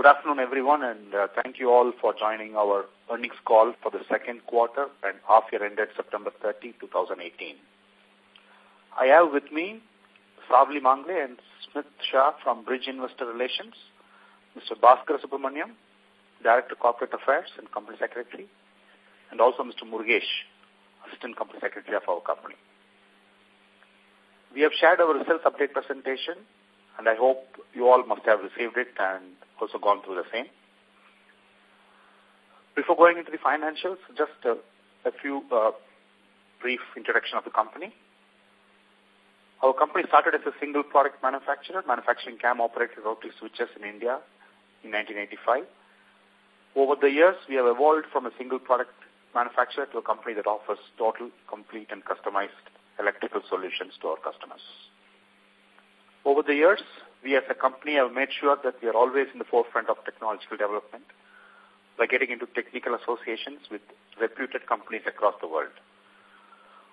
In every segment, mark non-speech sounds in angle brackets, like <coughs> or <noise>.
Good afternoon, everyone, and uh, thank you all for joining our earnings call for the second quarter and half year ended September 30, 2018. I have with me Savli Mangle and Smith Shah from Bridge Investor Relations, Mr. Bhaskar Subramaniam, Director Corporate Affairs and Company Secretary, and also Mr. Murugesh, Assistant Company Secretary of our company. We have shared our results update presentation, and I hope you all must have received it and also gone through the same. Before going into the financials, just a, a few uh, brief introduction of the company. Our company started as a single product manufacturer, manufacturing CAM operated rotary switches in India in 1985. Over the years, we have evolved from a single product manufacturer to a company that offers total, complete, and customized electrical solutions to our customers. Over the years, we as a company have made sure that we are always in the forefront of technological development by getting into technical associations with reputed companies across the world.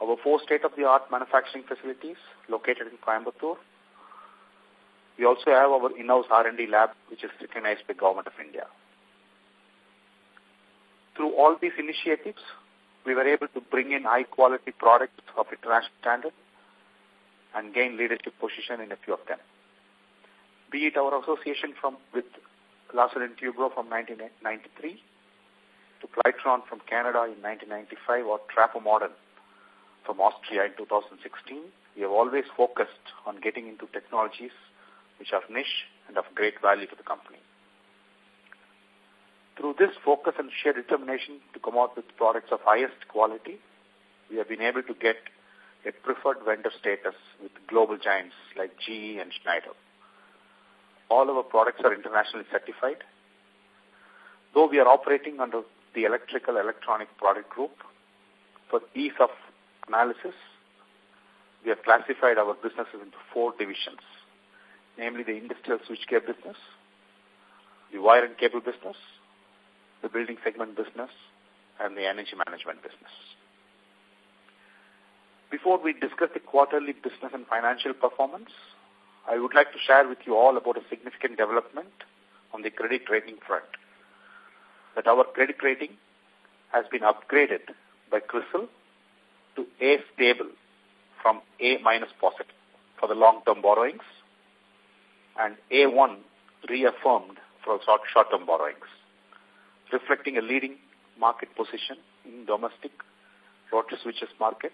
Our four state-of-the-art manufacturing facilities located in Coimbatore. We also have our in-house R&D lab, which is recognized by Government of India. Through all these initiatives, we were able to bring in high-quality products of international standard and gain leadership position in a few of them. Be it our association from with Larsen & Toubro from 1993 to Plitron from Canada in 1995 or Trafomodern from Austria in 2016, we have always focused on getting into technologies which are niche and of great value to the company. Through this focus and sheer determination to come out with products of highest quality, we have been able to get a preferred vendor status with global giants like GE and Schneider. All of our products are internationally certified. Though we are operating under the Electrical Electronic Product Group, for ease of analysis, we have classified our businesses into four divisions, namely the industrial switchgear business, the wire and cable business, the building segment business, and the energy management business. Before we discuss the quarterly business and financial performance, I would like to share with you all about a significant development on the credit rating front. That our credit rating has been upgraded by CRISIL to A stable from A minus positive for the long-term borrowings and A1 reaffirmed for short-term borrowings reflecting a leading market position in domestic rotary switches market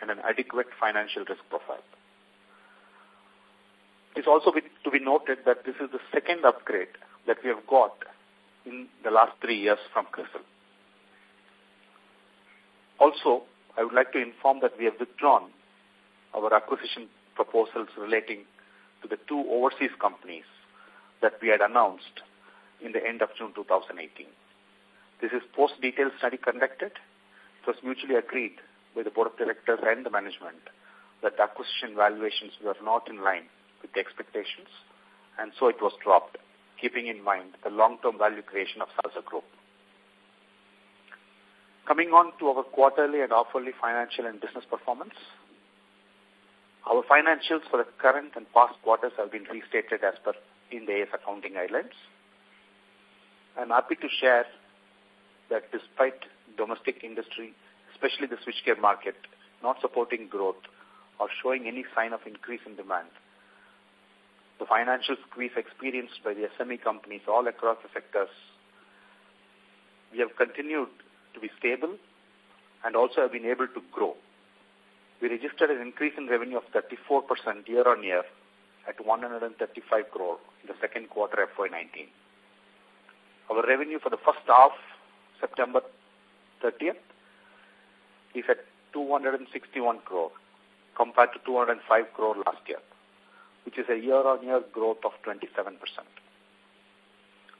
and an adequate financial risk profile. It's also to be noted that this is the second upgrade that we have got in the last three years from CRISIL. Also, I would like to inform that we have withdrawn our acquisition proposals relating to the two overseas companies that we had announced in the end of June 2018. This is post-detailed study conducted. It was mutually agreed by the board of directors and the management that the acquisition valuations were not in line with the expectations, and so it was dropped, keeping in mind the long-term value creation of Salzer Group. Coming on to our quarterly and hourly financial and business performance, our financials for the current and past quarters have been restated as per Ind AS accounting guidelines. I'm happy to share that despite domestic industry, especially the switchgear market, not supporting growth or showing any sign of increase in demand, the financial squeeze experienced by the SME companies all across the sectors, we have continued to be stable and also have been able to grow. We registered an increase in revenue of 34% year-on-year at 135 crore in the second quarter FY19. Our revenue for the first half September 30th is at 261 crore compared to 205 crore last year, which is a year-on-year -year growth of 27%.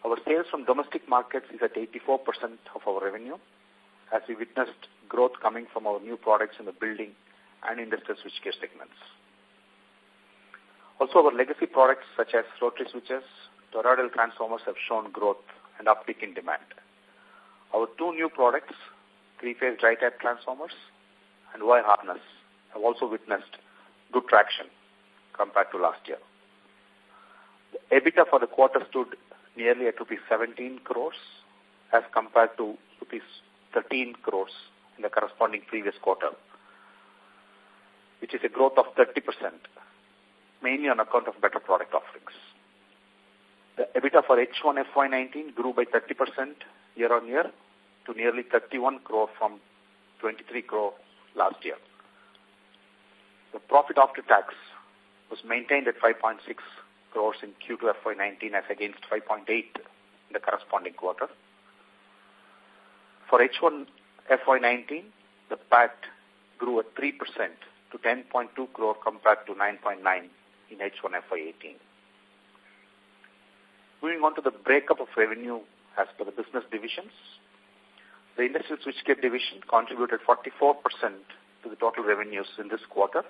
Our sales from domestic markets is at 84% of our revenue, as we witnessed growth coming from our new products in the building and industrial switchgear segments. Also, our legacy products such as rotary switches, toroidal transformers have shown growth and uptick in demand. Our two new products, three-phase dry-type transformers and wire harness, have also witnessed good traction compared to last year. The EBITDA for the quarter stood nearly at rupees 17 crores as compared to rupees 13 crores in the corresponding previous quarter, which is a growth of 30%, mainly on account of better product offerings. The EBITDA for H1 FY19 grew by 30% year-on-year to nearly 31 crore from 23 crore last year. The profit after tax was maintained at 5.6 crores in Q2 FY19 as against 5.8 in the corresponding quarter. For H1 FY19, the PAT grew at 3% to 10.2 crore compared to 9.9 in H1 FY18. Moving on to the breakup of revenue as per the business divisions. The Industrial Switchgear division contributed 44% to the total revenues in this quarter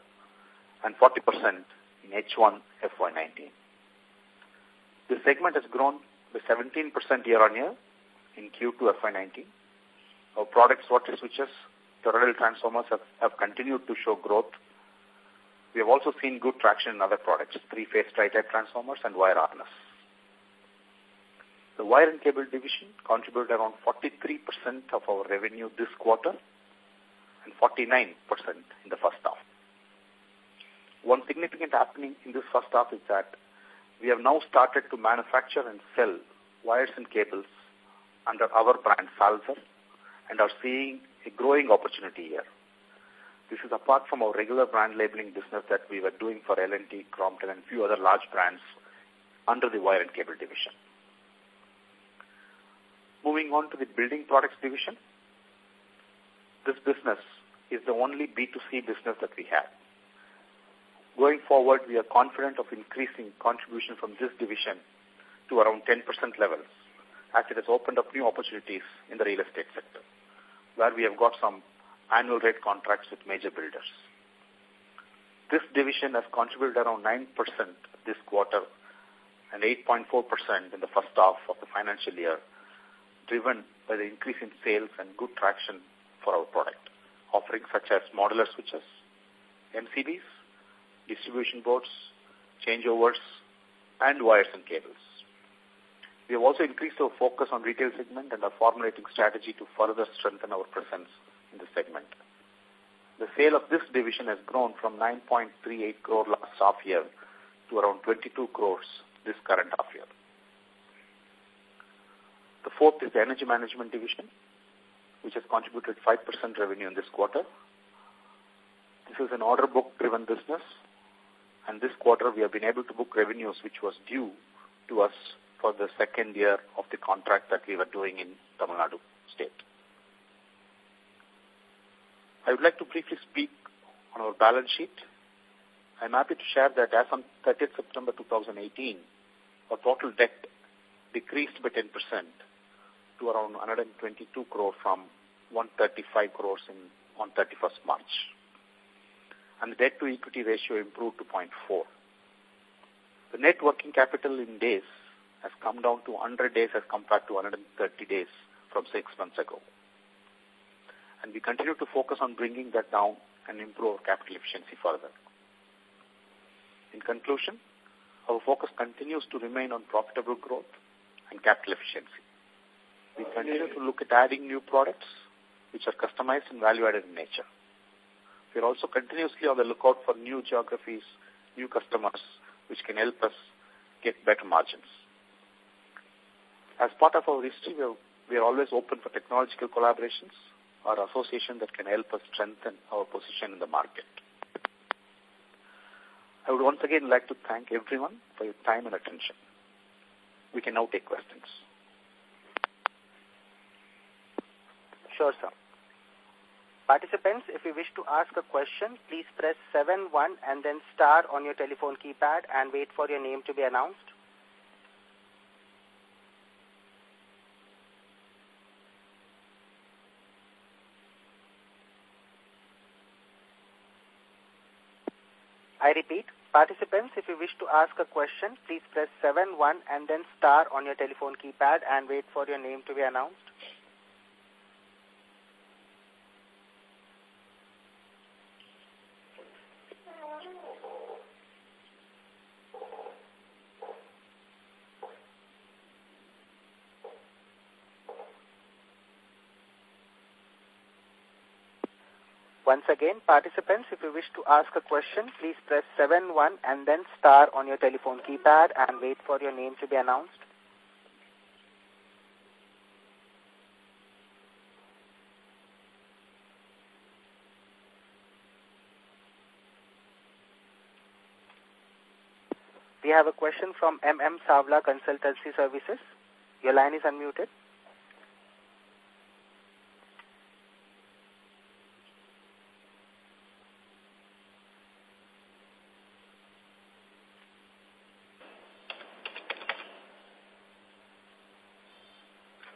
and 40% in H1 FY19. The segment has grown by 17% year-on-year in Q2 FY19. Our products, water switches, Toroidal transformers have, have continued to show growth. We have also seen good traction in other products, three-phase dry-type transformers and wire harness. The wire and cable division contributed around 43% of our revenue this quarter and 49% in the first half. One significant happening in this first half is that we have now started to manufacture and sell wires and cables under our brand Salzer and are seeing a growing opportunity here. This is apart from our regular brand labeling business that we were doing for L&T, Crompton and few other large brands under the wire and cable division. Moving on to the building products division. This business is the only B2C business that we have. Going forward, we are confident of increasing contribution from this division to around 10% levels as it has opened up new opportunities in the real estate sector, where we have got some annual rate contracts with major builders. This division has contributed around 9% this quarter and 8.4% in the first half of the financial year driven by the increase in sales and good traction for our product, offerings such as modular switches, MCBs, distribution boards, changeovers, and wires and cables. We have also increased our focus on retail segment and are formulating strategy to further strengthen our presence in the segment. The sale of this division has grown from 9.38 crore last half year to around 22 crores this current half year. The fourth is the Energy Management Division, which has contributed 5% revenue in this quarter. This is an order book-driven business, and this quarter we have been able to book revenues which was due to us for the second year of the contract that we were doing in Tamil Nadu state. I would like to briefly speak on our balance sheet. I'm happy to share that as on 30th September 2018, our total debt decreased by 10% to around 122 crore from 135 crores in, on 31st March. And the debt to equity ratio improved to 0.4. The net working capital in days has come down to 100 days as compared to 130 days from six months ago. And we continue to focus on bringing that down and improve capital efficiency further. In conclusion, our focus continues to remain on profitable growth and capital efficiency. We continue to look at adding new products which are customized and value-added in nature. We are also continuously on the lookout for new geographies, new customers, which can help us get better margins. As part of our history, we are, we are always open for technological collaborations or association that can help us strengthen our position in the market. I would once again like to thank everyone for your time and attention. We can now take questions. Sure, sir. Participants, if you wish to ask a question, please press 7, 1 and then star on your telephone keypad and wait for your name to be announced. I repeat, participants, if you wish to ask a question, please press 7, 1 and then star on your telephone keypad and wait for your name to be announced. Once again, participants, if you wish to ask a question, please press 7 1 and then star on your telephone keypad and wait for your name to be announced. We have a question from MM Savla Consultancy Services. Your line is unmuted.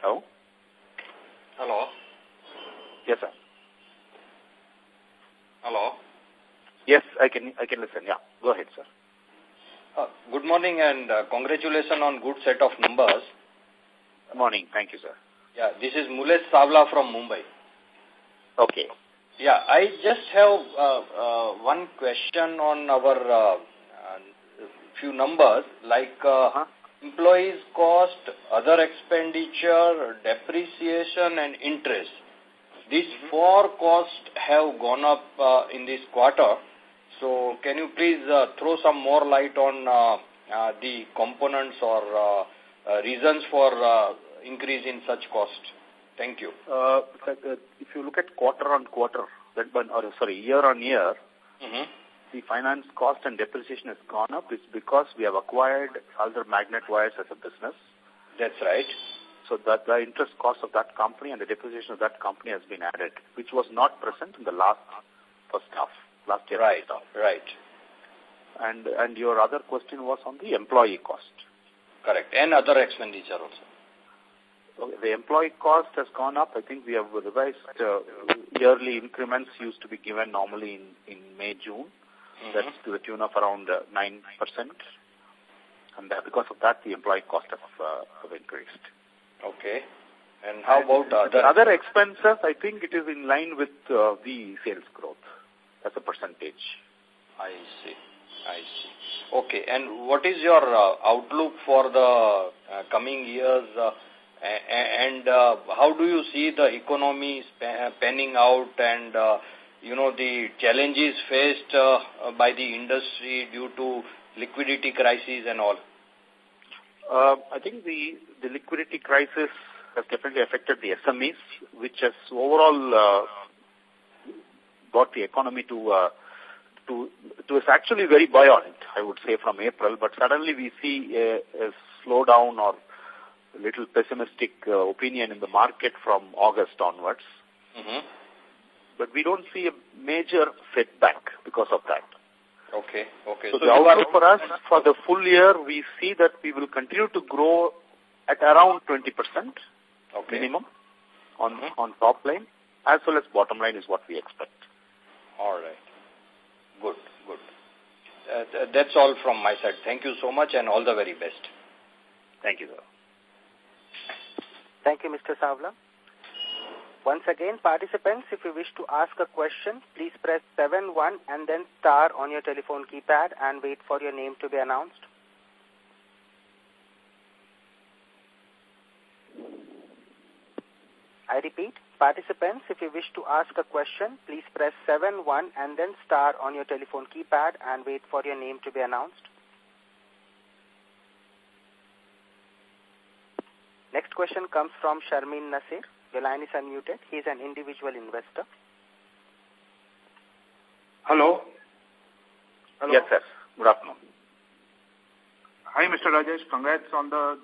Hello? Hello. Yes, sir. Hello. Yes, I can, I can listen. Yeah, go ahead, sir. Uh, good morning and uh, congratulations on good set of numbers. Good morning. Thank you, sir. Yeah, this is Mulesh Savla from Mumbai. Okay. Yeah, I just have uh, uh, one question on our uh, uh, few numbers like uh, -huh. employees cost, other expenditure, depreciation and interest. These Mm-hmm. four costs have gone up uh, in this quarter. So can you please uh, throw some more light on uh, uh, the components or uh, uh, reasons for uh, increase in such cost? Thank you. Uh, if you look at quarter on quarter, that one, or sorry, year on year, Mm-hmm. the finance cost and depreciation has gone up. It's because we have acquired other magnet wires as a business. That's right. So that the interest cost of that company and the depreciation of that company has been added, which was not present in the last first half, last year. Right, right. And, and your other question was on the employee cost. Correct. And other expenditure also. Okay, the employee cost has gone up. I think we have revised uh, yearly increments used to be given normally in, in May, June. Mhm. That's to the tune of around uh, 9%. And that, because of that, the employee cost have, uh, have increased. Okay. And how about The other? other expenses, I think it is in line with uh, the sales growth as a percentage. I see. I see. Okay. And what is your uh, outlook for the uh, coming years uh, a- a- and uh, how do you see the economy panning out and, uh, you know, the challenges faced uh, by the industry due to liquidity crisis and all? Uh, I think the, the liquidity crisis has definitely affected the SMEs, which has overall uh, got the economy to uh, to to is actually very buoyant, I would say, from April. But suddenly we see a, a slowdown or a little pessimistic uh, opinion in the market from August onwards. Mm-hmm. But we don't see a major setback because of that. Okay. Okay. So, So the outlook for us for the full year, we see that we will continue to grow at around 20% Okay. minimum on, Mhm. on top line, as well as bottom line is what we expect. All right. Good, good. Uh, th that's all from my side. Thank you so much and all the very best. Thank you, sir. Thank you, Mr. Savla. Once again, participants, if you wish to ask a question, please press 7 1 and then star on your telephone keypad and wait for your name to be announced. I repeat, participants, if you wish to ask a question, please press 7 1 and then star on your telephone keypad and wait for your name to be announced. Next question comes from Sharmin Nasir. Your line is unmuted. He is an individual investor. Hello. Hello. Yes, sir. Good afternoon. Hi, Mr. Rajesh. Congrats on the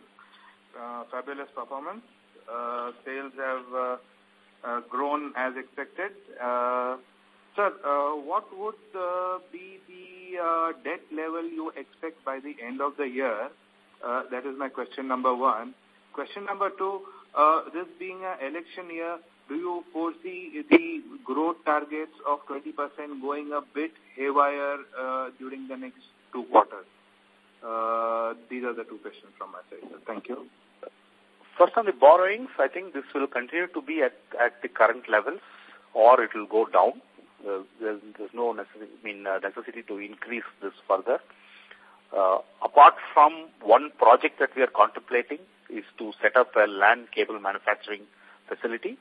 uh, fabulous performance. Uh, sales have uh, uh, grown as expected. Uh, sir, uh, what would uh, be the uh, debt level you expect by the end of the year? Uh, that is my question number one. Question number two, uh, this being an election year, do you foresee the growth targets of 20% going a bit haywire uh, during the next two quarters? Uh, these are the two questions from my side. Thank you. First on the borrowings, I think this will continue to be at, at the current levels or it will go down. Uh, there's, there's no necessity, I mean, uh, necessity to increase this further. Uh, apart from one project that we are contemplating is to set up a land cable manufacturing facility.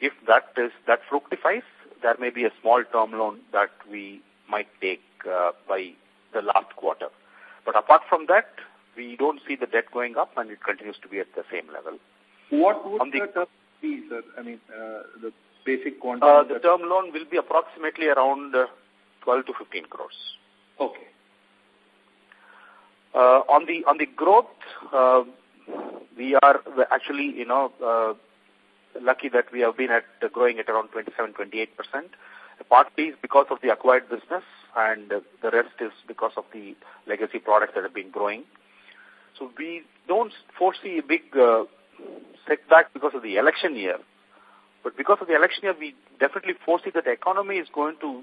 If that is that fructifies, there may be a small term loan that we might take uh, by the last quarter. But apart from that, we don't see the debt going up and it continues to be at the same level. What would the, the term be, sir? I mean, uh, the basic quantum? Uh, the term loan will be approximately around uh, 12 to 15 crores. Okay. Uh, on the on the growth, uh, we are actually, you know, uh, lucky that we have been at uh, growing at around 27, 28 percent. Partly is because of the acquired business, and uh, the rest is because of the legacy products that have been growing. So we don't foresee a big uh, setback because of the election year. But because of the election year, we definitely foresee that the economy is going to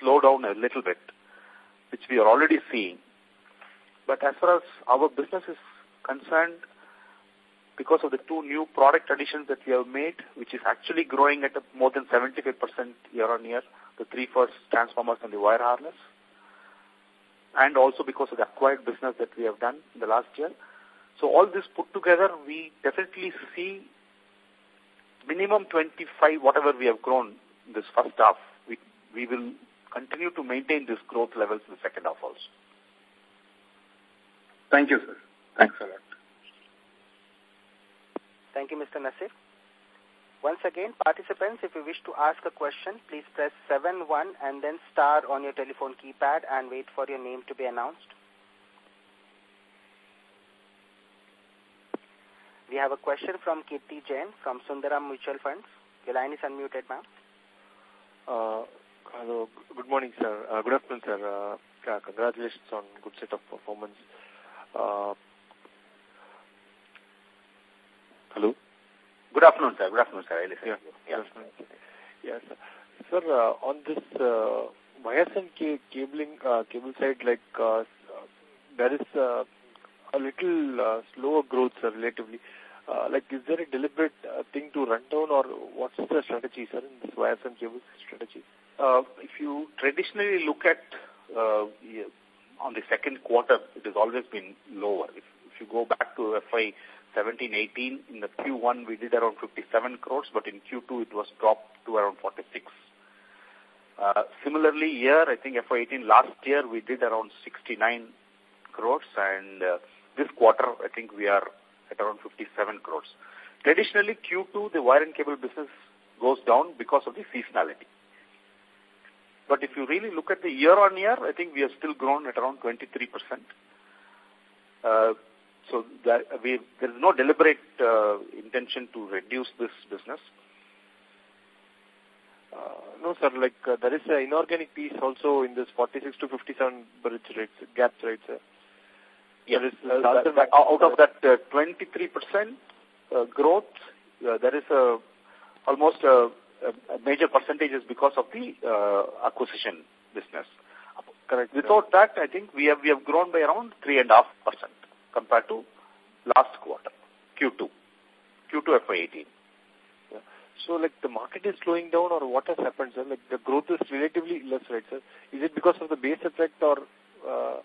slow down a little bit, which we are already seeing. But as far as our business is concerned, because of the two new product additions that we have made, which is actually growing at a more than 75% year on year, the three phase transformers and the wire harness, and also because of the acquired business that we have done in the last year. So all this put together, we definitely see minimum 25, whatever we have grown in this first half, we, we will continue to maintain this growth levels in the second half also. Thank you, sir. Thanks a lot. Thank you, Mr. Nasir. Once again, participants, if you wish to ask a question, please press 7-1 and then star on your telephone keypad and wait for your name to be announced. We have a question from Kirti Jain from Sundaram Mutual Funds. Your line is unmuted, ma'am. Uh, hello. Good morning, sir. Uh, good afternoon, sir. Uh, congratulations on good set of performance. Uh, hello? Good afternoon, sir. Good afternoon, sir. I listen. Yeah, yeah. Yes, sir. Sir, uh, on this uh, wires and cabling uh, cable side, like uh, there is uh, a little uh, slower growth, sir, relatively. Uh, like, is there a deliberate uh, thing to run down, or what's the strategy, sir, in this wires and cables strategy? Uh, if you traditionally look at uh, on the second quarter, it has always been lower. If, if you go back to FY 17, 18. In the Q1, we did around 57 crores, but in Q2, it was dropped to around 46. Uh, similarly, here, I think FY 18 last year, we did around 69 crores, and uh, this quarter, I think we are at around 57 crores. Traditionally, Q2, the wire and cable business goes down because of the seasonality. But if you really look at the year-on-year, -year, I think we have still grown at around 23%. Uh, so that we, there is no deliberate uh, intention to reduce this business. Uh, no, sir. Like uh, there is an inorganic piece also in this 46 to 57 bridge rates, gaps, right, sir? Yes. Uh, that, that, out of that 23% uh, uh, growth, uh, there is a almost a, a major percentage is because of the uh, acquisition business. Correct. Without that, I think we have we have grown by around three and a half percent compared to last quarter, Q2, Q2 FY18. Yeah. So, like, the market is slowing down or what has happened, sir? Like, the growth is relatively less, right, sir? Is it because of the base effect or... Uh,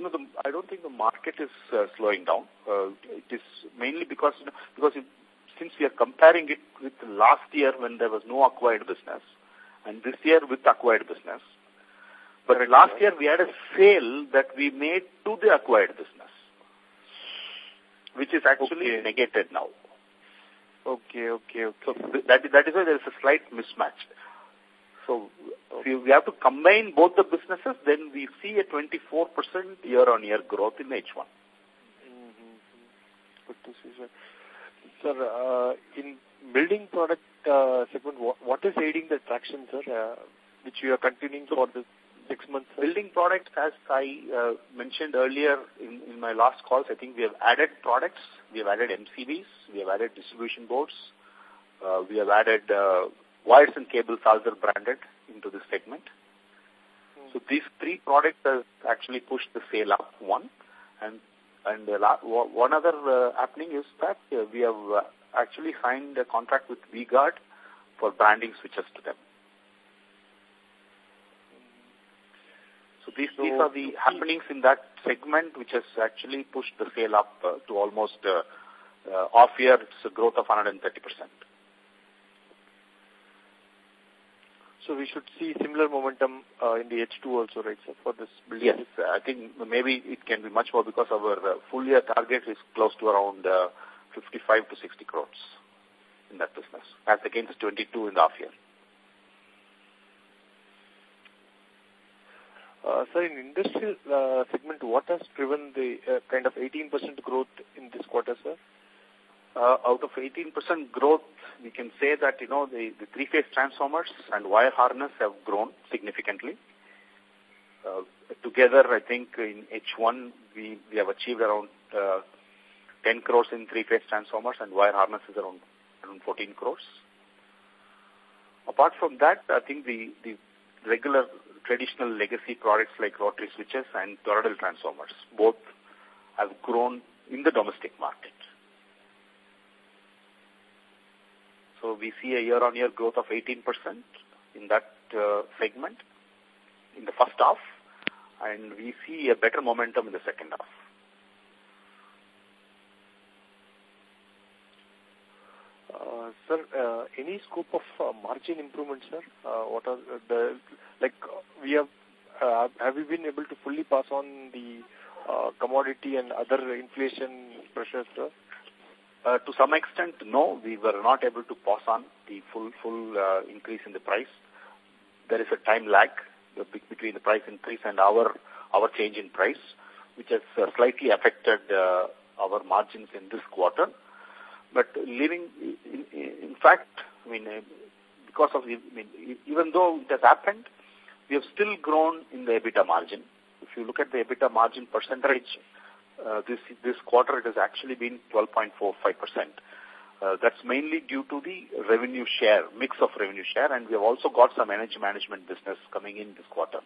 no, the, I don't think the market is uh, slowing down. Uh, it is mainly because, because it, since we are comparing it with last year when there was no acquired business, and this year with acquired business, but last year we had a sale that we made to the acquired business, which is actually okay. negated now. Okay, okay, okay. So that, that is why there is a slight mismatch. So okay. we have to combine both the businesses, then we see a 24% year-on-year growth in H1. Mm -hmm. Good to see, sir. Sir, uh, in building product uh, segment, what, what is aiding the traction, sir, uh, which you are continuing for this six months? Building products, as I uh, mentioned earlier in, in my last calls, I think we have added products. We have added MCBs. We have added distribution boards. Uh, we have added uh, wires and cables as they're branded into this segment. Hmm. So these three products have actually pushed the sale up, one. And and uh, one other uh, happening is that uh, we have uh, actually signed a contract with V-Guard for branding switches to them. These, so these are the happenings in that segment which has actually pushed the sale up uh, to almost uh, uh, off year, it's a growth of 130%. So we should see similar momentum uh, in the H2 also, right, sir, for this building? Yes, I think maybe it can be much more because our uh, full year target is close to around uh, 55 to 60 crores in that business, as against 22 in the half year. Uh, sir, in industrial uh, segment, what has driven the uh, kind of 18% growth in this quarter, sir? Uh, out of 18% growth, we can say that, you know, the, the three-phase transformers and wire harness have grown significantly. Uh, together, I think in H1, we, we have achieved around uh, 10 crores in three-phase transformers and wire harnesses around, around 14 crores. Apart from that, I think the, the regular traditional legacy products like rotary switches and toroidal transformers, both have grown in the domestic market. So we see a year-on-year -year growth of 18% in that uh, segment in the first half, and we see a better momentum in the second half. Uh, sir, uh, any scope of uh, margin improvement, sir? Uh, what are the, like, we have, uh, have we been able to fully pass on the uh, commodity and other inflation pressures, sir? Uh, to some extent, no, we were not able to pass on the full full uh, increase in the price. There is a time lag between the price increase and our our change in price, which has uh, slightly affected uh, our margins in this quarter. But living, in, in fact, I mean, uh, because of I mean, even though it has happened, we have still grown in the EBITDA margin. If you look at the EBITDA margin percentage, uh, this this quarter it has actually been 12.45%. Uh, that's mainly due to the revenue share, mix of revenue share, and we have also got some energy management business coming in this quarter.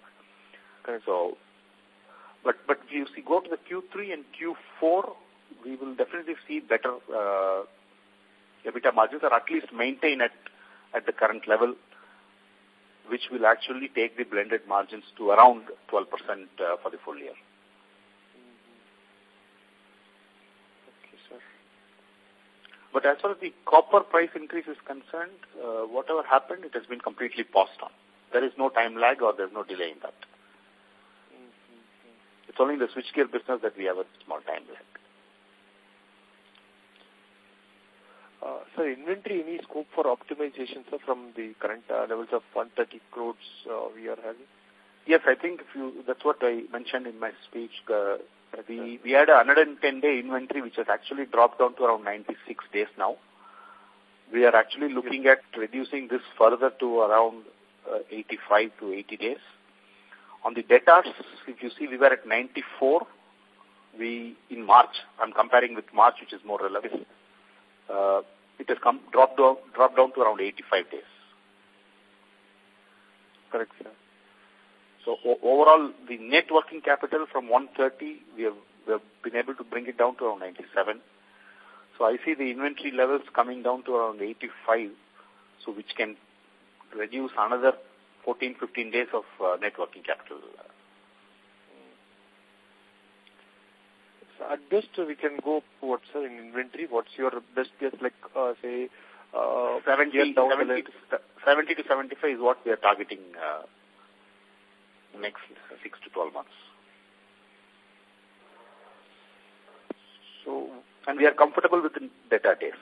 Okay, so, but but if you see, go to the Q3 and Q4, we will definitely see better uh, EBITDA margins, or at least maintain at at the current level, which will actually take the blended margins to around 12% uh, for the full year. But as far as the copper price increase is concerned, uh, whatever happened, it has been completely passed on. There is no time lag or there's no delay in that. Mm -hmm. It's only in the switchgear business that we have a small time lag. Uh, so inventory, any scope for optimization, sir, from the current uh, levels of 130 crores uh, we are having? Yes, I think if you, that's what I mentioned in my speech. Uh, we, we had a 110-day inventory, which has actually dropped down to around 96 days now. We are actually looking at reducing this further to around uh, 85 to 80 days. On the debtors, if you see, we were at 94. We, in March, I'm comparing with March, which is more relevant, uh, it has come, dropped, down, dropped down to around 85 days. Correct, sir. So overall, the net working capital from 130, we have, we have been able to bring it down to around 97. So I see the inventory levels coming down to around 85, so which can reduce another 14, 15 days of uh, net working capital. At best, we can go what, sir, in inventory? What's your best guess, like, uh, say, uh, 70, 70, to, 70 to 75 is what we are targeting uh, next 6 to 12 months. So, and we are comfortable with the data days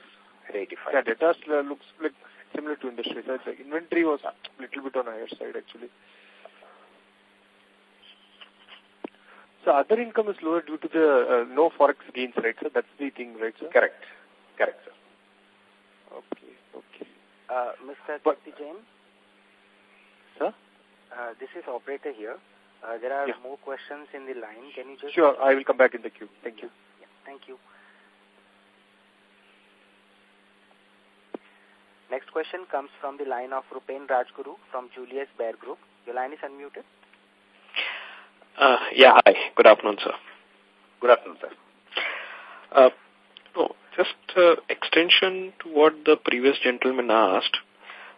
85. Yeah, data looks like similar to industry side. The inventory was a little bit on higher side actually. So other income is lower due to the uh, no forex gains, right, sir? That's the thing, right, sir? Correct. Correct, sir. Okay, okay. Uh, Mr. Kirti Jain? Sir? Uh, this is operator here. Uh, there are yeah. more questions in the line. Can you just... Sure, I will come back in the queue. Thank you. Yeah, thank you. Next question comes from the line of Rupen Rajguru from Julius Baer Group. Your line is unmuted. Uh, yeah, hi. Good afternoon, sir. Good afternoon, sir. Uh, no, just uh, extension to what the previous gentleman asked.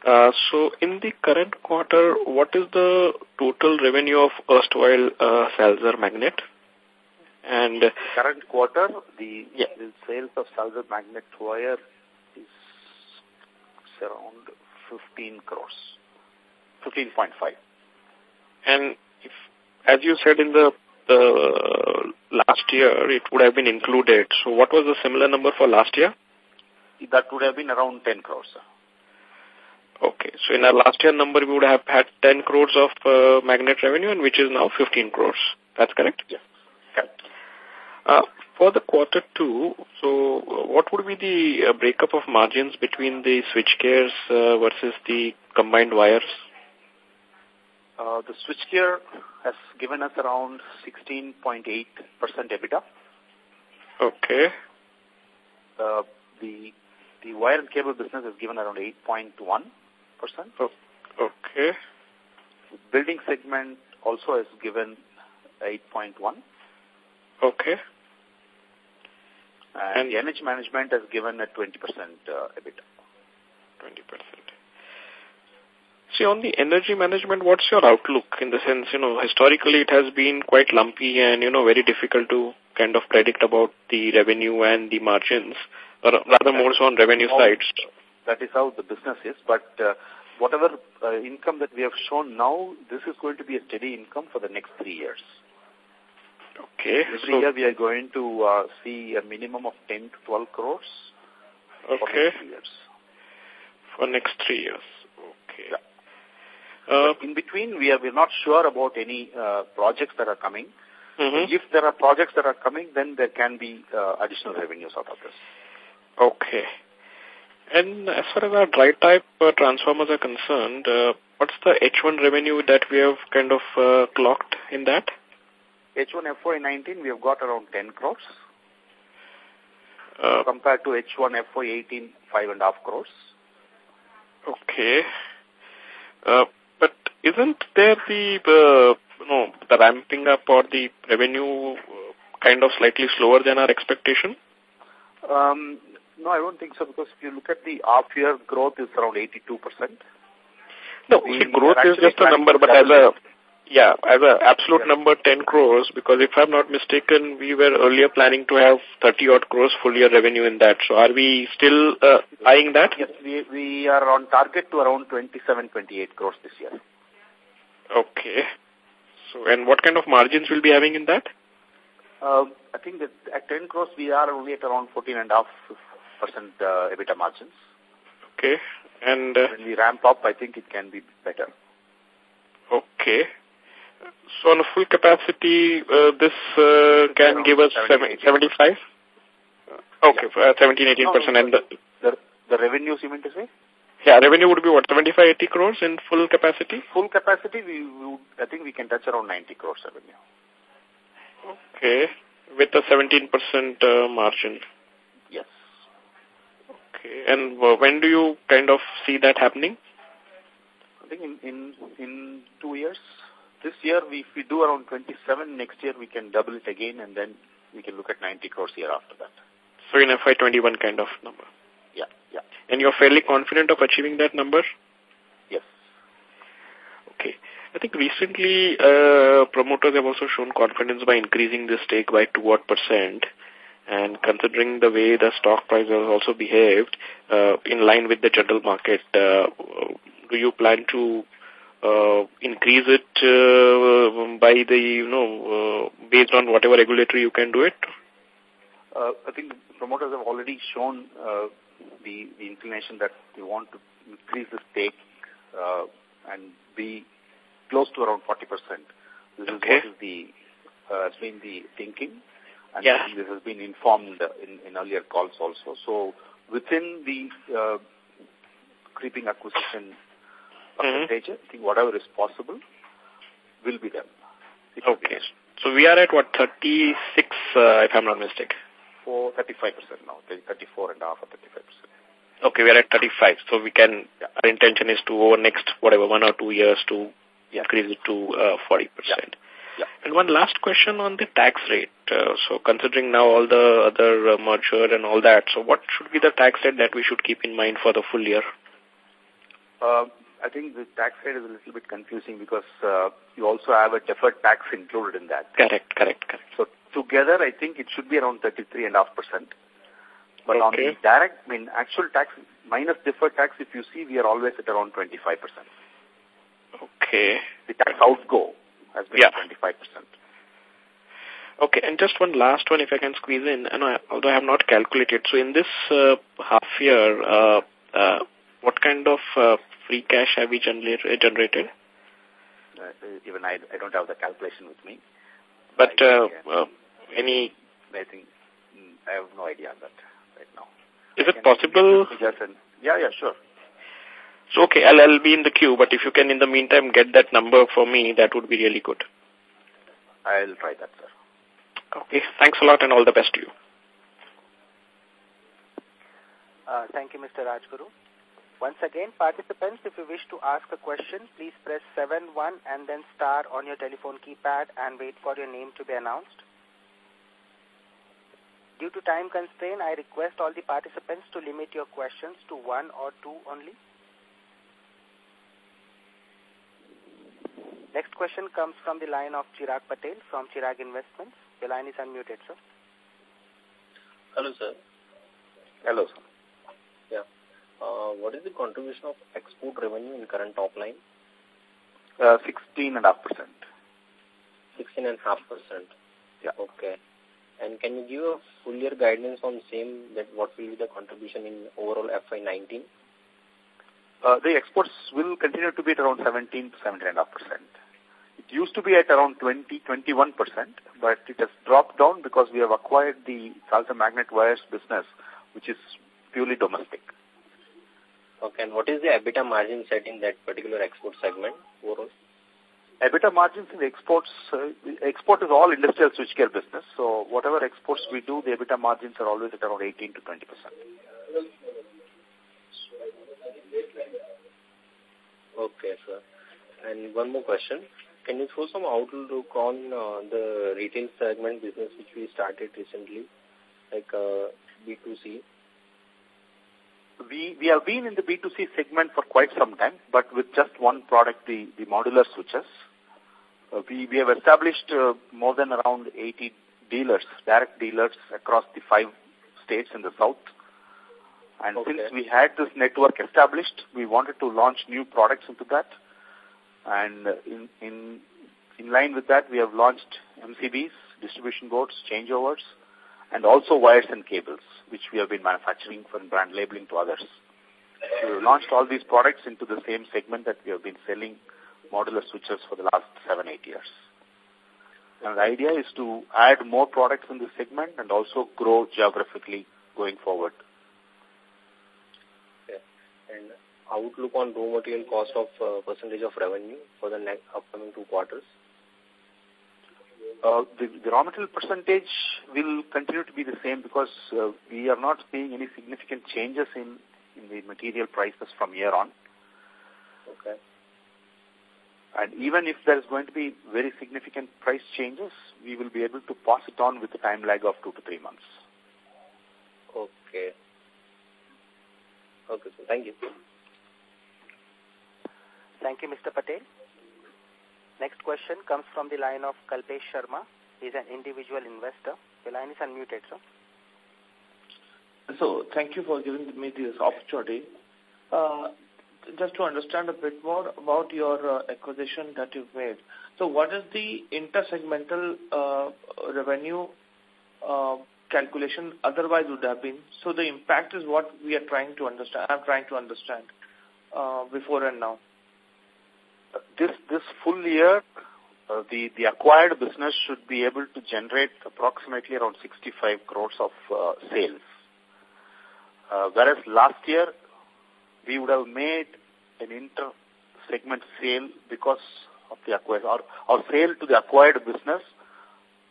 Uh, so in the current quarter, what is the total revenue of erstwhile uh, Salzer Magnet? And current quarter, the, yeah. the sales of Salzer Magnet wire is around 15 crores. 15.5. And as you said in the uh, last year, it would have been included. So what was the similar number for last year? That would have been around 10 crores. Okay. So in our last year number, we would have had 10 crores of uh, magnet revenue, and which is now 15 crores. That's correct? Yes. Correct. Uh, for the quarter two, so what would be the uh, breakup of margins between the switchgears uh, versus the combined wires? Uh, the switchgear has given us around 16.8% EBITDA. Okay. Uh, the the wire and cable business has given around 8.1%. Oh, okay. The building segment also has given 8.1. Okay. And, And- the energy management has given a 20% uh, EBITDA. 20%. See, on the energy management, what's your outlook in the sense, you know, historically it has been quite lumpy and, you know, very difficult to kind of predict about the revenue and the margins, or rather more so on revenue sides. That is how the business is. But uh, whatever uh, income that we have shown now, this is going to be a steady income for the next three years. Okay. Every So, year we are going to uh, see a minimum of 10 to 12 crores okay. for next three years. For next three years. Okay. Yeah. Uh, in between, we are we're not sure about any uh, projects that are coming. mhm. If there are projects that are coming, then there can be uh, additional revenues out of this. Okay. And as far as our dry type uh, transformers are concerned, uh, what's the H1 revenue that we have kind of uh, clocked in that? H1 FY19, we have got around 10 crores Uh, compared to H1 FY18, 5.5 crores. okay. Uh, isn't there the, uh, you know, the ramping up or the revenue uh, kind of slightly slower than our expectation? Um, no, I don't think so because if you look at the half-year growth is around 82%. No, We see, growth is just a number, but as a, yeah, as a absolute Yeah. number, 10 crores, because if I'm not mistaken, we were earlier planning to have 30 odd crores full year revenue in that. So are we still uh, eyeing that? Yes, we, we are on target to around 27, 28 crores this year. Okay. So, and what kind of margins will be having in that? Um, I think that at 10 crores, we are only at around 14.5% uh, EBITDA margins. Okay. And, uh, When we ramp up, I think it can be better. okay. So on a full capacity, uh, this uh, can give us 70, 75? Okay, uh, 17, 18%. And the, The, the revenues, you mean to say? Yeah, revenue would be what, 75, 80 crores in full capacity? Full capacity, we, we would, I think we can touch around 90 crores revenue. Okay. With a 17% uh, margin. Yes. Okay. And uh, when do you kind of see that happening? I think in, in, in two years, this year, we, if we do around 27, next year we can double it again and then we can look at 90 crores year after that. So in FY21 kind of number. Yeah, yeah, And you're fairly confident of achieving that number? yes. Okay. I think recently uh, promoters have also shown confidence by increasing the stake by 2 odd percent. And considering the way the stock price has also behaved uh, in line with the general market, uh, do you plan to uh, increase it uh, by the, you know, uh, based on whatever regulatory you can do it? Uh, I think promoters have already shown uh, the, the inclination that they want to increase the stake uh, and be close to around 40%. This Okay. is what is the, uh, has been the thinking. And Yeah. This has been informed in, in earlier calls also. So within the uh, creeping acquisition percentage, I think whatever is possible will be done. It will be Okay. done. So we are at what, 36, uh, if I'm not mistaken. For 35% now, 34 and a half or 35%. Okay, we are at 35. So we can, our intention is to over next, whatever, one or two years to Yeah. increase it to uh, 40%. Yeah. And one last question on the tax rate. Uh, so considering now all the other uh, merger and all that, so what should be the tax rate that we should keep in mind for the full year? Uh, I think the tax rate is a little bit confusing because uh, you also have a deferred tax included in that. Correct, correct, correct. So together, I think it should be around 33.5%. But on the direct, I mean, actual tax minus deferred tax, if you see, we are always at around 25%. Okay. The tax outgo has been yeah. 25%. Okay, and just one last one if I can squeeze in, and I, although I have not calculated. So in this uh, half year, uh, uh, what kind of uh, free cash have we generate, generated? Uh, even I, I don't have the calculation with me. But uh, uh, any... I think mm, I have no idea on that right now. Is it possible? And, yeah, yeah, sure. So, okay, I'll, I'll be in the queue, but if you can in the meantime get that number for me, that would be really good. I'll try that, sir. Okay, thanks a lot and all the best to you. Uh, thank you, Mr. Rajguru. Once again, participants, if you wish to ask a question, please press 7-1 and then star on your telephone keypad and wait for your name to be announced. Due to time constraint, I request all the participants to limit your questions to one or two only. Next question comes from the line of Chirag Patel from Chirag Investments. The line is unmuted, sir. Hello, sir. Hello, sir. Yeah. Uh, what is the contribution of export revenue in current top line? Uh, 16.5%. 16.5%. Yeah. Okay. And can you give a full year guidance on same that what will be the contribution in overall FY19? Uh, the exports will continue to be at around 17 to 17.5%. It used to be at around 20, 21%, but it has dropped down because we have acquired the Salzer Magnet Wires business, which is purely domestic. Okay, and what is the EBITDA margin set in that particular export segment overall? EBITDA margins in the exports, uh, export is all industrial switchgear business. So whatever exports we do, the EBITDA margins are always at around 18 to 20 percent. Okay, sir. And one more question. Can you throw some outlook on uh, the retail segment business which we started recently, like uh, B2C? We, we have been in the B2C segment for quite some time, but with just one product, the, the modular switches. Uh, we, we have established uh, more than around 80 dealers, direct dealers across the five states in the south. And okay. since we had this network established, we wanted to launch new products into that. And in, in, in line with that, we have launched MCBs, distribution boards, changeovers, and also wires and cables, which we have been manufacturing for brand labeling to others. So we launched all these products into the same segment that we have been selling modular switches for the last seven, eight years. And the idea is to add more products in this segment and also grow geographically going forward. And outlook on raw material cost of uh, percentage of revenue for the next upcoming two quarters? Uh, the, the raw material percentage will continue to be the same because uh, we are not seeing any significant changes in, in the material prices from here on. Okay. And even if there is going to be very significant price changes, we will be able to pass it on with a time lag of two to three months. Okay. Okay, so thank you. Thank you, Mr. Patel. Next question comes from the line of Kalpesh Sharma. He's an individual investor. The line is unmuted, sir. So, thank you for giving me this opportunity. Uh, just to understand a bit more about your uh, acquisition that you've made. So, what is the intersegmental uh, revenue uh, calculation otherwise would have been? So, the impact is what we are trying to understand. I'm trying to understand uh, before and now this this full year, uh, the the acquired business should be able to generate approximately around 65 crores of uh, sales. Uh, whereas last year, we would have made an inter-segment sale because of the acquired, or, or sale to the acquired business,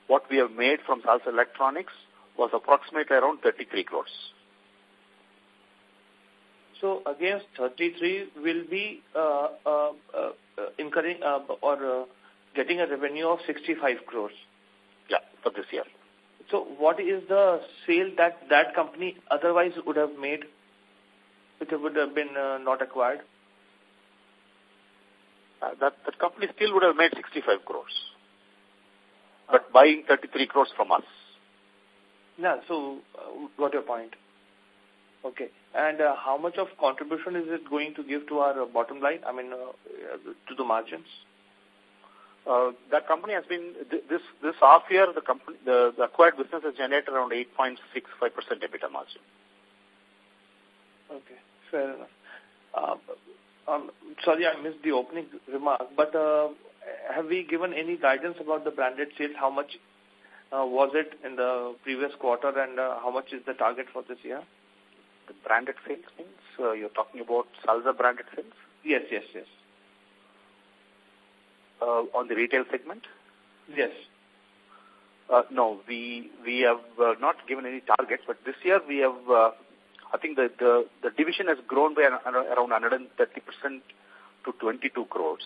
what we have made from Salzer Electronics was approximately around 33 crores. So against 33 will be uh, uh, uh, incurring uh, or uh, getting a revenue of 65 crores. Yeah, for this year. So what is the sale that that company otherwise would have made it would have been uh, not acquired? Uh, that, that company still would have made 65 crores. But buying 33 crores from us. Yeah, so uh, got your point. Okay. And uh, how much of contribution is it going to give to our uh, bottom line, I mean, uh, to the margins? Uh, that company has been, this this half year, the company, the, the acquired business has generated around 8.65% EBITDA margin. Okay, fair enough. Uh, um, sorry, I missed the opening remark, but uh, have we given any guidance about the branded sales? How much uh, was it in the previous quarter and uh, how much is the target for this year? The branded sales means uh, you're talking about Salzer branded sales? Yes, yes, yes. Uh, on the retail segment? Yes. Uh, no, we we have uh, not given any targets, but this year we have, uh, I think the, the, the division has grown by around 130% to 22 crores.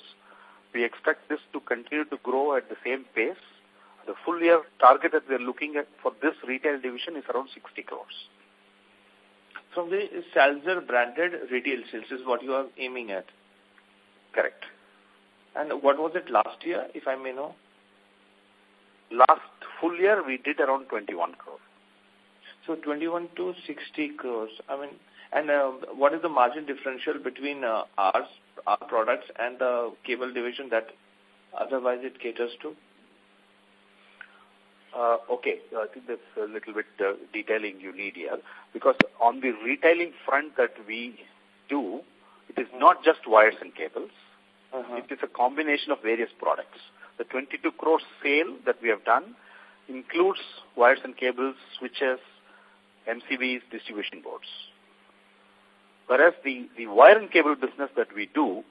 We expect this to continue to grow at the same pace. The full year target that we are looking at for this retail division is around 60 crores. From the Salzer branded retail sales is what you are aiming at? Correct. And what was it last year, if I may know? Last full year, we did around 21 crores. So 21 to 60 crores. I mean, and uh, what is the margin differential between uh, ours, our products and the cable division that otherwise it caters to? Uh, okay, I think that's a little bit uh, detailing you need here. Because on the retailing front that we do, it is not just wires and cables. Uh -huh. It is a combination of various products. The 22 crore sale that we have done includes wires and cables, switches, MCBs, distribution boards. Whereas the, the wire and cable business that we do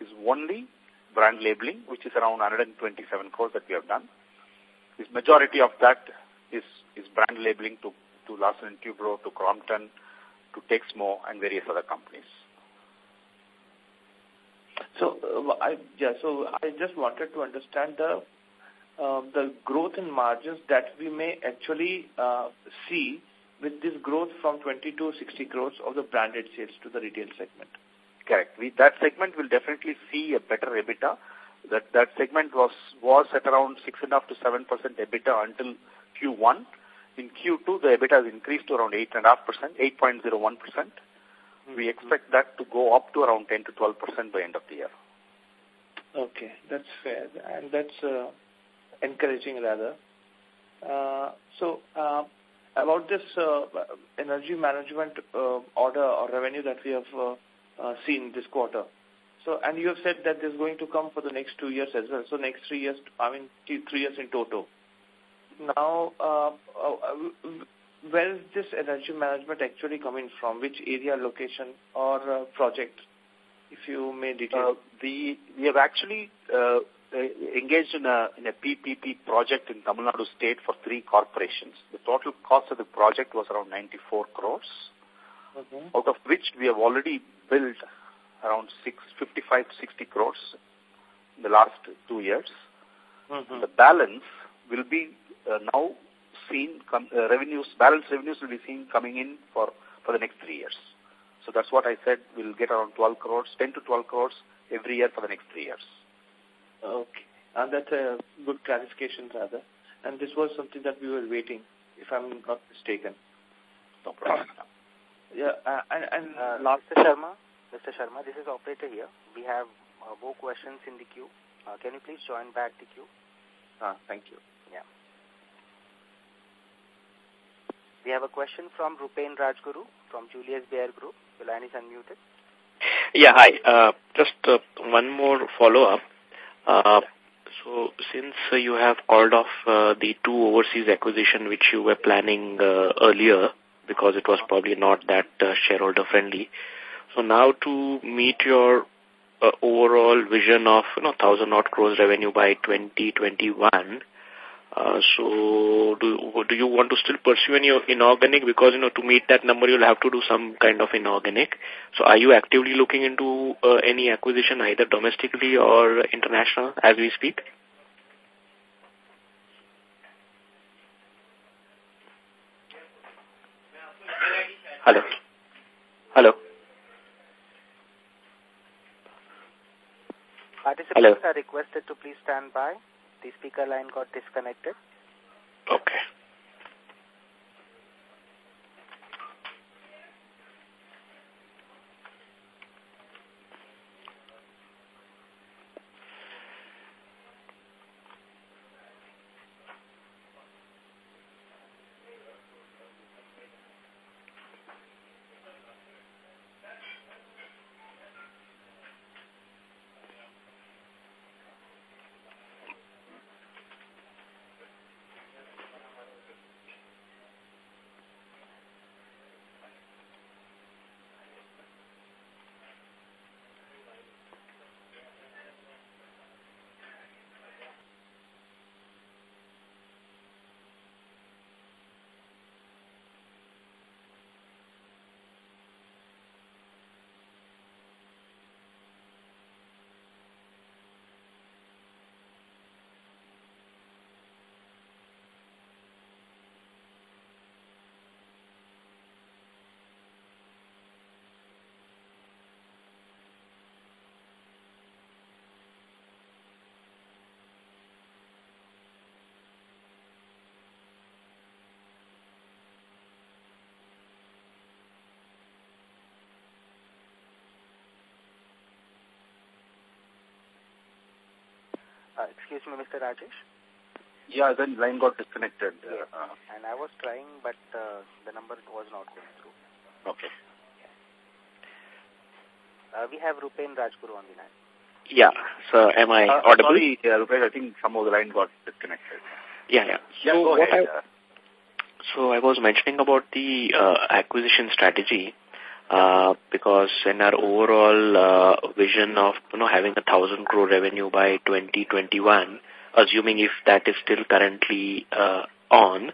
is only brand labeling, which is around 127 crores that we have done. This majority of that is, is brand labeling to, to Larsen & Toubro, to Crompton, to Texmo, and various other companies. So, uh, I, yeah, so I just wanted to understand the, uh, the growth in margins that we may actually uh, see with this growth from 20 to 60 crores of the branded sales to the retail segment. Correct. We, that segment will definitely see a better EBITDA that, that segment was, was at around 6.5 to 7% EBITDA until Q1. In Q2, the EBITDA has increased to around 8.5%, 8.01%. We mm-hmm. expect that to go up to around 10 to 12% by end of the year. Okay, that's fair. And that's uh, encouraging rather. Uh, so, uh, about this uh, energy management uh, order or revenue that we have uh, uh, seen this quarter, so, and you have said that this is going to come for the next two years as well. So, next three years, I mean, three years in total. Now, uh, uh, where is this energy management actually coming from? Which area, location, or uh, project, if you may detail? Uh, we, we have actually uh, engaged in a, in a PPP project in Tamil Nadu state for three corporations. The total cost of the project was around 94 crores, -hmm. out of which we have already built around six, 55 to 60 crores in the last two years. Mm -hmm. The balance will be uh, now seen, com uh, revenues, balance revenues will be seen coming in for, for the next three years. So that's what I said, we'll get around 12 crores, 10 to 12 crores every year for the next three years. Okay. And that's a good clarification rather. And this was something that we were waiting, if I'm not mistaken. No problem. <coughs> yeah, uh, and, and uh, last Sharma, Mr. Sharma, this is operator here. We have uh, more questions in the queue. Uh, can you please join back the queue? Ah, thank you. Yeah. We have a question from Rupen Rajguru from Julius Baer Group. The line is unmuted. Yeah, hi. Uh, just uh, one more follow-up. Uh, so since uh, you have called off uh, the two overseas acquisition which you were planning uh, earlier because it was probably not that uh, shareholder friendly, so now to meet your uh, overall vision of you know thousand odd crores revenue by 2021. Uh, so do do you want to still pursue any inorganic because you know to meet that number you'll have to do some kind of inorganic. So are you actively looking into uh, any acquisition either domestically or international as we speak? Hello. Hello. Participants Hello. are requested to please stand by. The speaker line got disconnected. Okay. Excuse me, Mr. Rajesh? Yeah, then line got disconnected. Yes. Uh, and I was trying, but uh, the number was not going through. Okay. Uh, we have Rupen Rajguru on the line. Yeah. So am I uh, audible? Sorry, uh, Rupen, I think some of the line got disconnected. Yeah, yeah. Yeah, so go what ahead. I, so I was mentioning about the uh, acquisition strategy. Uh, because in our overall uh, vision of you know having a thousand crore revenue by 2021, assuming if that is still currently uh, on,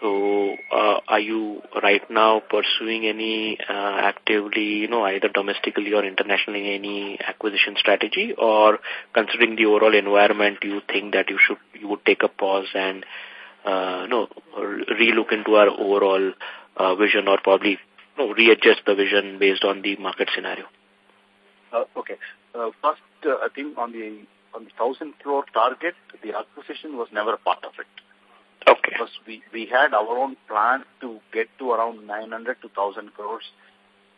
so uh, are you right now pursuing any uh, actively, you know, either domestically or internationally any acquisition strategy, or considering the overall environment, you think that you should you would take a pause and uh, no relook into our overall uh, vision or probably no, readjust the vision based on the market scenario? Uh, okay. Uh, first, uh, I think on the on the thousand crore target, the acquisition was never a part of it. Okay. Because we, we had our own plan to get to around 900 to 1,000 crores.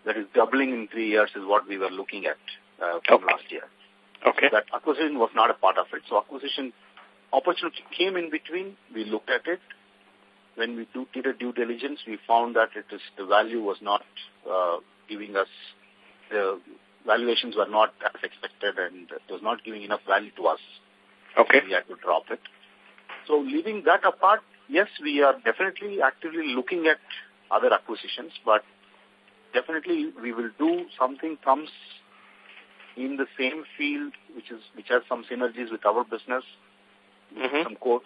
That is doubling in three years is what we were looking at uh, from Okay. last year. Okay. So that acquisition was not a part of it. So acquisition opportunity came in between. We looked at it. When we do, did a due diligence, we found that it is the value was not uh, giving us the valuations were not as expected, and it was not giving enough value to us. Okay. We had to drop it. So leaving that apart, yes, we are definitely actively looking at other acquisitions, but definitely we will do something comes in the same field, which is which has some synergies with our business, Mhm. some core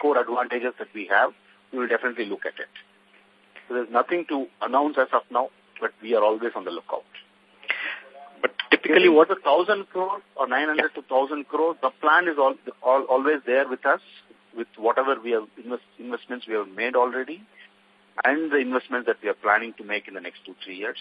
core advantages that we have. We will definitely look at it. So there's nothing to announce as of now, but we are always on the lookout. But typically what a thousand crore or nine hundred to thousand crore, the plan is all, all always there with us, with whatever we have invest, investments we have made already, and the investments that we are planning to make in the next two three years.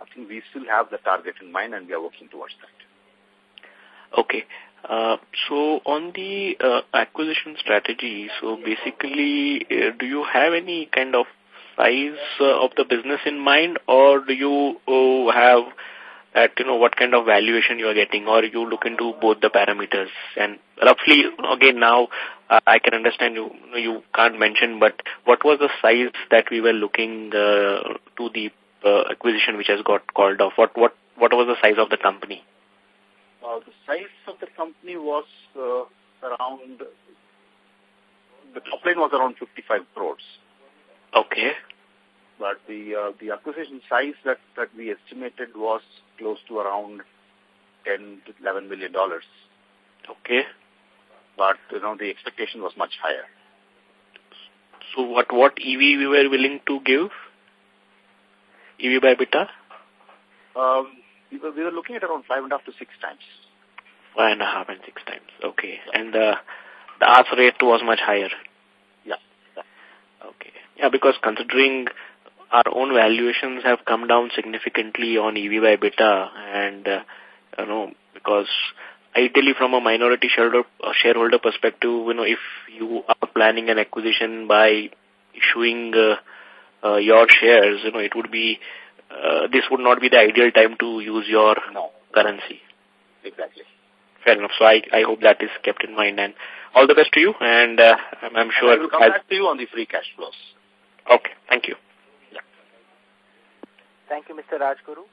I think we still have the target in mind, and we are working towards that. Okay. Uh, so on the uh, acquisition strategy, so basically, uh, do you have any kind of size uh, of the business in mind, or do you uh, have at you know what kind of valuation you are getting, or you look into both the parameters? And roughly, again, now uh, I can understand you you can't mention, but what was the size that we were looking uh, to the uh, acquisition which has got called off? What what what was the size of the company? Uh, the size of the company was uh, around, the top line was around 55 crores. Okay. But the uh, the acquisition size that, that we estimated was close to around 10 to 11 million dollars. Okay. But, you know, the expectation was much higher. So what what EV we were willing to give? EV by EBITDA? Um, we, were, we were looking at around five and a half to six times. Five and a half and six times. Okay. And the the ask rate was much higher. Yeah. yeah. Okay. Yeah, because considering our own valuations have come down significantly on EV by EBITDA and, uh, you know, because ideally from a minority shareholder, uh, shareholder perspective, you know, if you are planning an acquisition by issuing uh, uh, your shares, you know, it would be, uh, this would not be the ideal time to use your No. currency. Exactly. Fair enough. So I, I hope that is kept in mind and all the best to you and uh, I'm, I'm sure. And I will come I'll- back to you on the free cash flows. Okay. Thank you. Yeah. Thank you, Mr. Rajguru.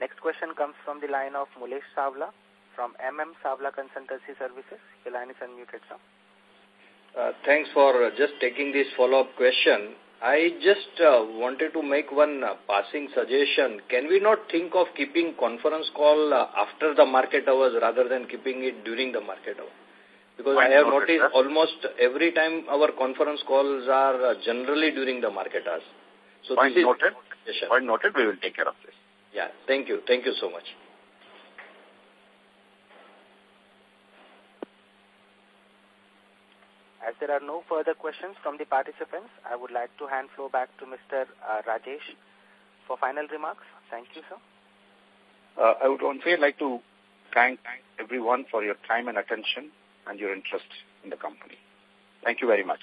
Next question comes from the line of Mulesh Savla from MM Savla Consultancy Services. Your line is unmuted, sir. Uh, thanks for uh, just taking this follow-up question. I just uh, wanted to make one uh, passing suggestion. Can we not think of keeping conference call uh, after the market hours rather than keeping it during the market hour? Because Point I have noticed almost every time our conference calls are uh, generally during the market hours. So Point is noted. Point noted. We will take care of this. Yeah, thank you. Thank you so much. As there are no further questions from the participants, I would like to hand floor back to Mr. Uh, Rajesh for final remarks. Thank you, sir. Uh, I would once like to thank everyone for your time and attention and your interest in the company. Thank you very much.